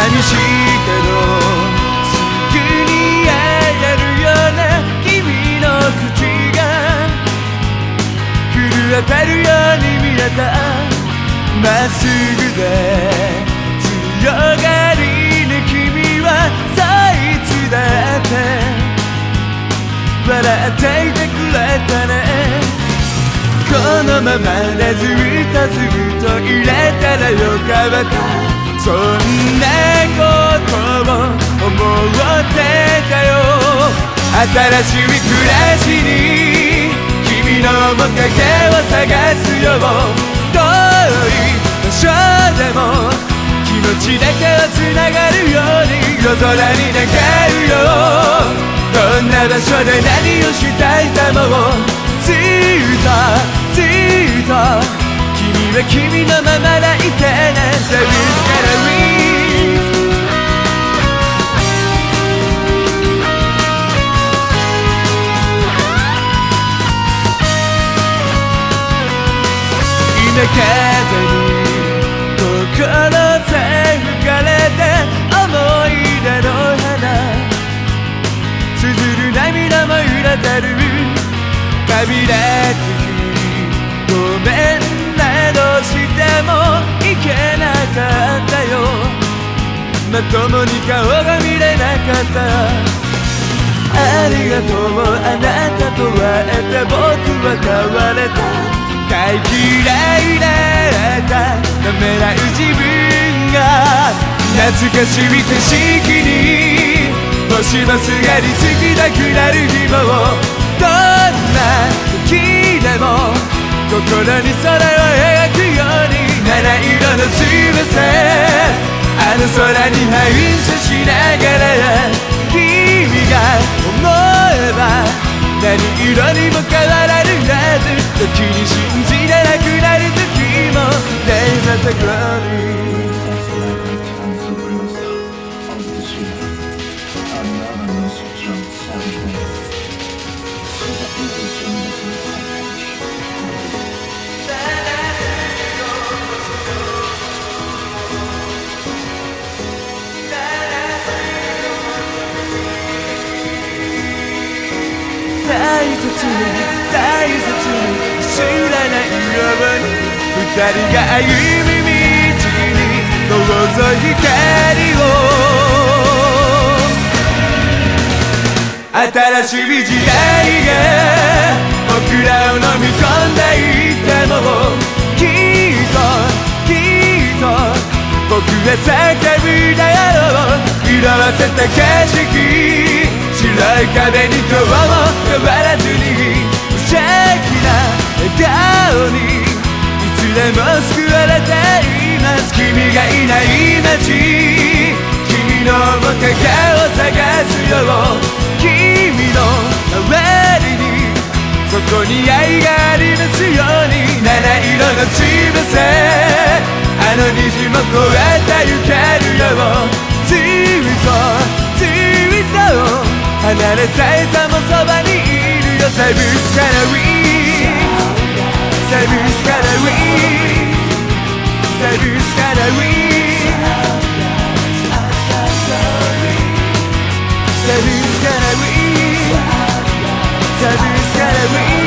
寂しいけどすぐに会えるような君の口が。震えてるように見えた。まっすぐで。強がりに君はそいつだって。笑っていてくれたね。このままでずっとずっと入れたらよかった。そんなことを思ってたよ。新しい暮らしに君の面影を探すよ。遠い場所でも気持ちだけは繋がるように夜空に願うよどんな場所で何をしたいかも。ずっとずっと君は君のまま。今風に心さえ吹かれて思い出の花綴る涙も揺れてる旅立つごめんなどしてもいけなかったよまともに顔が見れなかったありがとうあなたと会えて僕は変われた大嫌いだったためらう自分が懐かしい景色に星もすがりつきたくなる日もどんな時でも心に空を描くように七色の翼あの空に反射しながら君が思えば何色にも変わらぬはず時に二人が歩む道に覗い光を新しい時代が僕らを飲み込んでいってもきっときっと僕が叫ぶだろう色あせた景色白い壁に今日も変わらずに無邪気な笑顔にでも救われています。君がいない街。君の面影を探すよ君の周りにそこに愛がありますように。七色の翼あの虹も越えてゆけるよずっとずっと離れたいたもそばにいるよ。サブス scary Time is scary